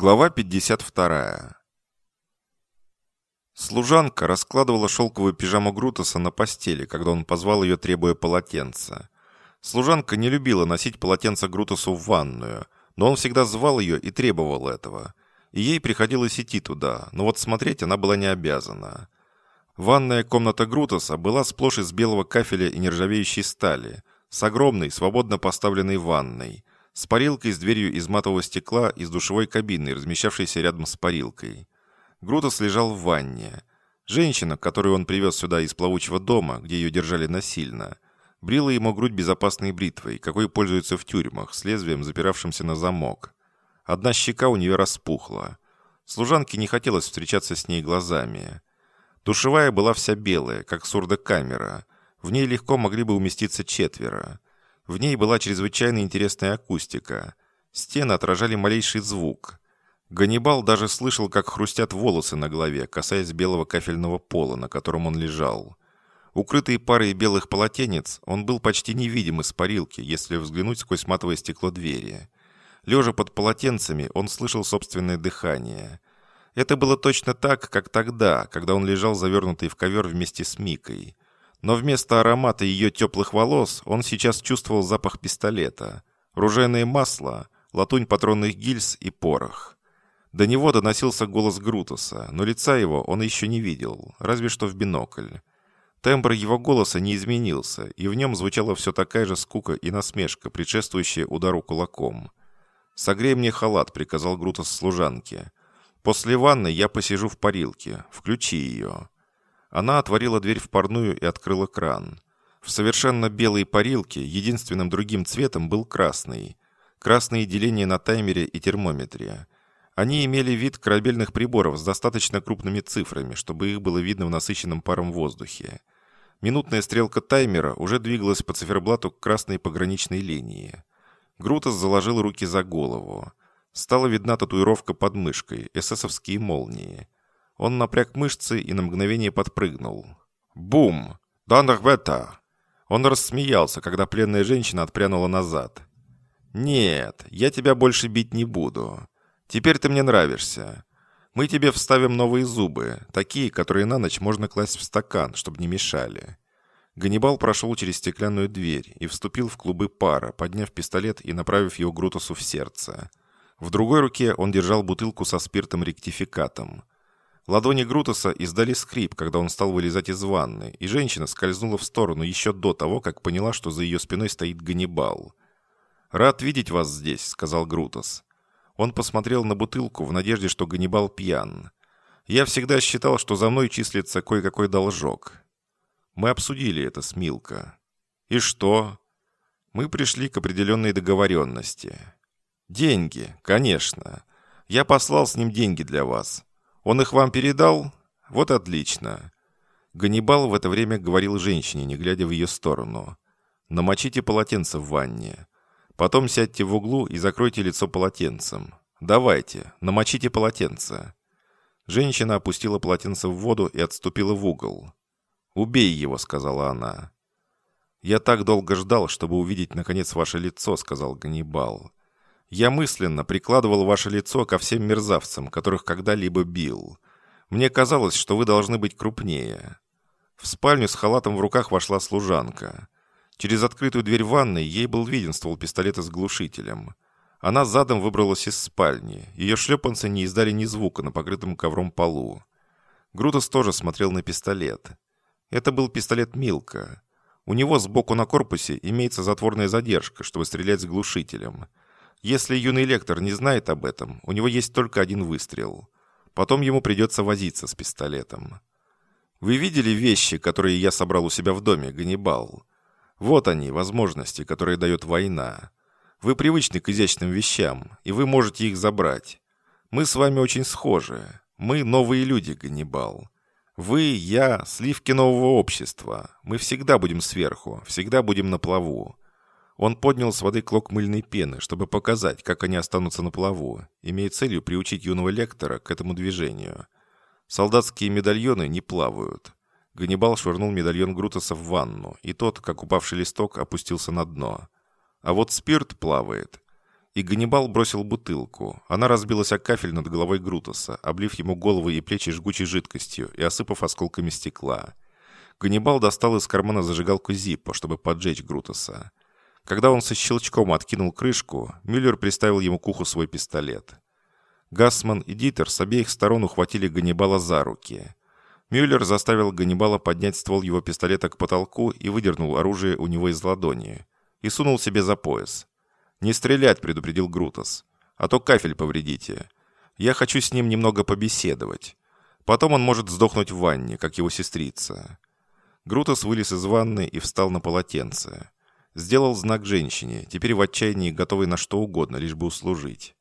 Глава 52. Служанка раскладывала шелковую пижаму Грутоса на постели, когда он позвал ее, требуя полотенца. Служанка не любила носить полотенце Грутосу в ванную, но он всегда звал ее и требовал этого. И ей приходилось идти туда, но вот смотреть она была не обязана. Ванная комната Грутоса была сплошь из белого кафеля и нержавеющей стали, с огромной, свободно поставленной ванной – с парилкой с дверью из матового стекла из душевой кабины, размещавшейся рядом с парилкой. Грутос лежал в ванне. Женщина, которую он привез сюда из плавучего дома, где ее держали насильно, брила ему грудь безопасной бритвой, какой пользуются в тюрьмах, с лезвием, запиравшимся на замок. Одна щека у нее распухла. Служанке не хотелось встречаться с ней глазами. Душевая была вся белая, как сурдокамера. В ней легко могли бы уместиться четверо. В ней была чрезвычайно интересная акустика. Стены отражали малейший звук. Ганнибал даже слышал, как хрустят волосы на голове, касаясь белого кафельного пола, на котором он лежал. Укрытый парой белых полотенец, он был почти невидим из парилки, если взглянуть сквозь матовое стекло двери. Лежа под полотенцами, он слышал собственное дыхание. Это было точно так, как тогда, когда он лежал завернутый в ковер вместе с Микой. Но вместо аромата ее теплых волос он сейчас чувствовал запах пистолета, ружейное масло, латунь патронных гильз и порох. До него доносился голос Грутуса, но лица его он еще не видел, разве что в бинокль. Тембр его голоса не изменился, и в нем звучала все такая же скука и насмешка, предшествующая удару кулаком. «Согрей мне халат», — приказал Грутус служанке. «После ванны я посижу в парилке. Включи ее». Она отворила дверь в парную и открыла кран. В совершенно белой парилке единственным другим цветом был красный. Красные деления на таймере и термометре. Они имели вид корабельных приборов с достаточно крупными цифрами, чтобы их было видно в насыщенном паром воздухе. Минутная стрелка таймера уже двигалась по циферблату к красной пограничной линии. Грутос заложил руки за голову. Стала видна татуировка под мышкой, эсэсовские молнии. Он напряг мышцы и на мгновение подпрыгнул. «Бум! Данрвета!» Он рассмеялся, когда пленная женщина отпрянула назад. «Нет, я тебя больше бить не буду. Теперь ты мне нравишься. Мы тебе вставим новые зубы, такие, которые на ночь можно класть в стакан, чтобы не мешали». Ганнибал прошел через стеклянную дверь и вступил в клубы пара, подняв пистолет и направив его Грутусу в сердце. В другой руке он держал бутылку со спиртом-ректификатом. Ладони Грутоса издали скрип, когда он стал вылезать из ванны, и женщина скользнула в сторону еще до того, как поняла, что за ее спиной стоит Ганнибал. «Рад видеть вас здесь», — сказал Грутос. Он посмотрел на бутылку в надежде, что Ганнибал пьян. «Я всегда считал, что за мной числится кое-какой должок. Мы обсудили это с Милко. И что? Мы пришли к определенной договоренности. Деньги, конечно. Я послал с ним деньги для вас». Он их вам передал? Вот отлично. Ганнибал в это время говорил женщине, не глядя в ее сторону. Намочите полотенце в ванне. Потом сядьте в углу и закройте лицо полотенцем. Давайте, намочите полотенце. Женщина опустила полотенце в воду и отступила в угол. «Убей его», — сказала она. «Я так долго ждал, чтобы увидеть, наконец, ваше лицо», — сказал Ганнибал. Я мысленно прикладывал ваше лицо ко всем мерзавцам, которых когда-либо бил. Мне казалось, что вы должны быть крупнее. В спальню с халатом в руках вошла служанка. Через открытую дверь ванной ей был виден ствол пистолета с глушителем. Она задом выбралась из спальни. Ее шлепанцы не издали ни звука на покрытом ковром полу. Грутос тоже смотрел на пистолет. Это был пистолет Милка. У него сбоку на корпусе имеется затворная задержка, чтобы стрелять с глушителем. Если юный лектор не знает об этом, у него есть только один выстрел. Потом ему придется возиться с пистолетом. Вы видели вещи, которые я собрал у себя в доме, Ганнибал? Вот они, возможности, которые дает война. Вы привычны к изящным вещам, и вы можете их забрать. Мы с вами очень схожи. Мы новые люди, Ганнибал. Вы, я, сливки нового общества. Мы всегда будем сверху, всегда будем на плаву. Он поднял с воды клок мыльной пены, чтобы показать, как они останутся на плаву, имея целью приучить юного лектора к этому движению. Солдатские медальоны не плавают. Ганнибал швырнул медальон Грутоса в ванну, и тот, как упавший листок, опустился на дно. А вот спирт плавает. И Ганнибал бросил бутылку. Она разбилась о кафель над головой Грутоса, облив ему голову и плечи жгучей жидкостью и осыпав осколками стекла. Ганнибал достал из кармана зажигалку Зиппо, чтобы поджечь Грутоса. Когда он со щелчком откинул крышку, Мюллер приставил ему к уху свой пистолет. Гасман и Дитер с обеих сторон ухватили Ганнибала за руки. Мюллер заставил Ганнибала поднять ствол его пистолета к потолку и выдернул оружие у него из ладони. И сунул себе за пояс. «Не стрелять», — предупредил Грутос. «А то кафель повредите. Я хочу с ним немного побеседовать. Потом он может сдохнуть в ванне, как его сестрица». Грутос вылез из ванны и встал на полотенце. Сделал знак женщине, теперь в отчаянии готовый на что угодно, лишь бы услужить.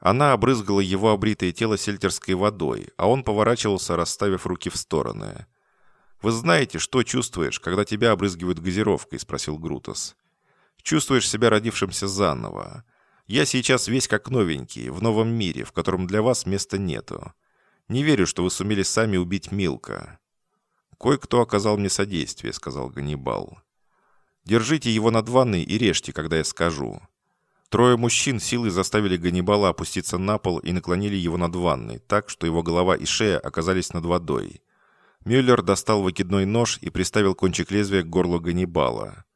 Она обрызгала его обритое тело сельтерской водой, а он поворачивался, расставив руки в стороны. «Вы знаете, что чувствуешь, когда тебя обрызгивают газировкой?» – спросил Грутос. «Чувствуешь себя родившимся заново. Я сейчас весь как новенький, в новом мире, в котором для вас места нету. Не верю, что вы сумели сами убить Милка». «Кое-кто оказал мне содействие», – сказал Ганнибал. «Держите его над ванной и режьте, когда я скажу. Трое мужчин силой заставили Ганнибала опуститься на пол и наклонили его над ванной, так, что его голова и шея оказались над водой. Мюллер достал выкидной нож и приставил кончик лезвия к горлу Ганнибала.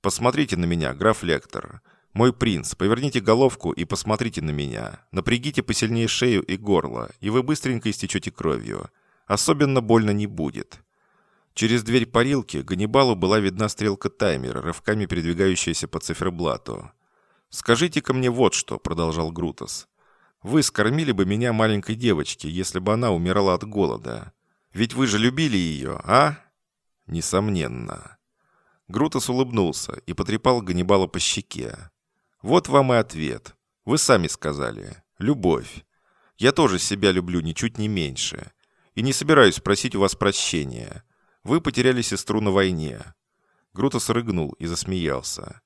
«Посмотрите на меня, граф Лектор. Мой принц, поверните головку и посмотрите на меня. Напрягите посильнее шею и горло, и вы быстренько истечете кровью. Особенно больно не будет». Через дверь парилки Ганнибалу была видна стрелка таймера, рывками передвигающаяся по циферблату. «Скажите-ка мне вот что», — продолжал Грутос. «Вы скормили бы меня маленькой девочке, если бы она умирала от голода. Ведь вы же любили ее, а?» «Несомненно». Грутос улыбнулся и потрепал Ганнибала по щеке. «Вот вам и ответ. Вы сами сказали. Любовь. Я тоже себя люблю ничуть не меньше. И не собираюсь просить у вас прощения. Вы потеряли сестру на войне». Грутос рыгнул и засмеялся.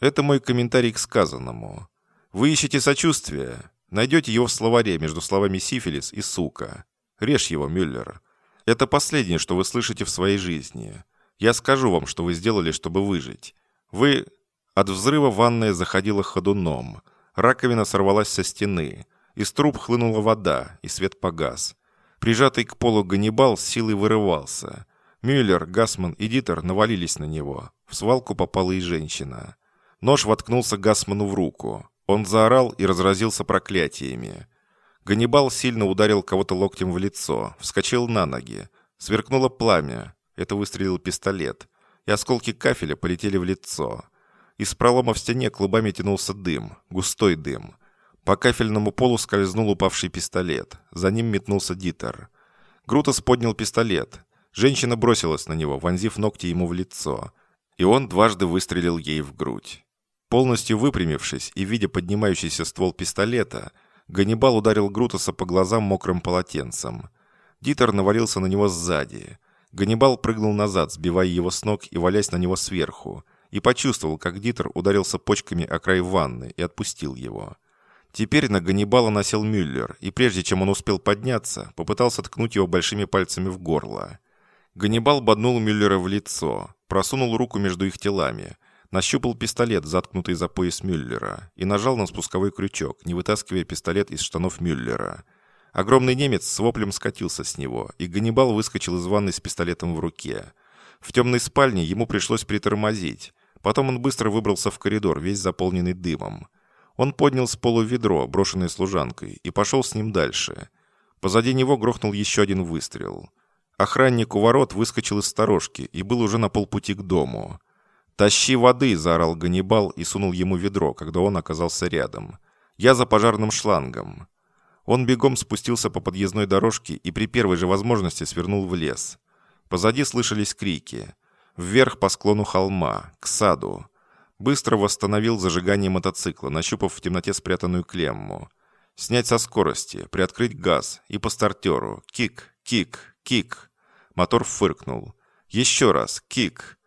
Это мой комментарий к сказанному. Вы ищете сочувствие. Найдете его в словаре между словами «сифилис» и «сука». Режь его, Мюллер. Это последнее, что вы слышите в своей жизни. Я скажу вам, что вы сделали, чтобы выжить. Вы... От взрыва ванная заходила ходуном. Раковина сорвалась со стены. Из труб хлынула вода, и свет погас. Прижатый к полу Ганнибал с силой вырывался. Мюллер, Гасман и Дитер навалились на него. В свалку попала и женщина. Нож воткнулся Гасману в руку. Он заорал и разразился проклятиями. Ганнибал сильно ударил кого-то локтем в лицо, вскочил на ноги. Сверкнуло пламя. Это выстрелил пистолет. И осколки кафеля полетели в лицо. Из пролома в стене клубами тянулся дым, густой дым. По кафельному полу скользнул упавший пистолет. За ним метнулся Дитер. Грутос поднял пистолет. Женщина бросилась на него, вонзив ногти ему в лицо. И он дважды выстрелил ей в грудь. Полностью выпрямившись и видя поднимающийся ствол пистолета, Ганнибал ударил Грутоса по глазам мокрым полотенцем. Дитер навалился на него сзади. Ганнибал прыгнул назад, сбивая его с ног и валясь на него сверху, и почувствовал, как Дитер ударился почками о край ванны и отпустил его. Теперь на Ганнибала насел Мюллер, и прежде чем он успел подняться, попытался ткнуть его большими пальцами в горло. Ганнибал боднул Мюллера в лицо, просунул руку между их телами, Нащупал пистолет, заткнутый за пояс Мюллера, и нажал на спусковой крючок, не вытаскивая пистолет из штанов Мюллера. Огромный немец с воплем скатился с него, и Ганнибал выскочил из ванной с пистолетом в руке. В темной спальне ему пришлось притормозить. Потом он быстро выбрался в коридор, весь заполненный дымом. Он поднял с полу ведро, брошенное служанкой, и пошел с ним дальше. Позади него грохнул еще один выстрел. Охранник у ворот выскочил из сторожки и был уже на полпути к дому. «Тащи воды!» – заорал Ганнибал и сунул ему ведро, когда он оказался рядом. «Я за пожарным шлангом». Он бегом спустился по подъездной дорожке и при первой же возможности свернул в лес. Позади слышались крики. Вверх по склону холма, к саду. Быстро восстановил зажигание мотоцикла, нащупав в темноте спрятанную клемму. Снять со скорости, приоткрыть газ и по стартеру. Кик, кик, Кик. Мотор фыркнул. Еще раз. Кик.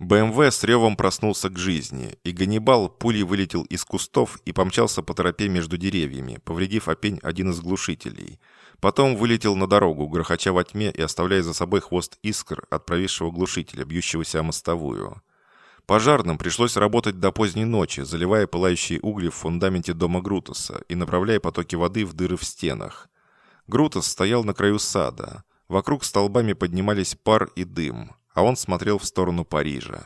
БМВ с ревом проснулся к жизни, и Ганнибал пулей вылетел из кустов и помчался по тропе между деревьями, повредив опень один из глушителей. Потом вылетел на дорогу, грохоча во тьме и оставляя за собой хвост искр от провисшего глушителя, бьющегося о мостовую. Пожарным пришлось работать до поздней ночи, заливая пылающие угли в фундаменте дома Грутуса и направляя потоки воды в дыры в стенах. Грутус стоял на краю сада. Вокруг столбами поднимались пар и дым, а он смотрел в сторону Парижа.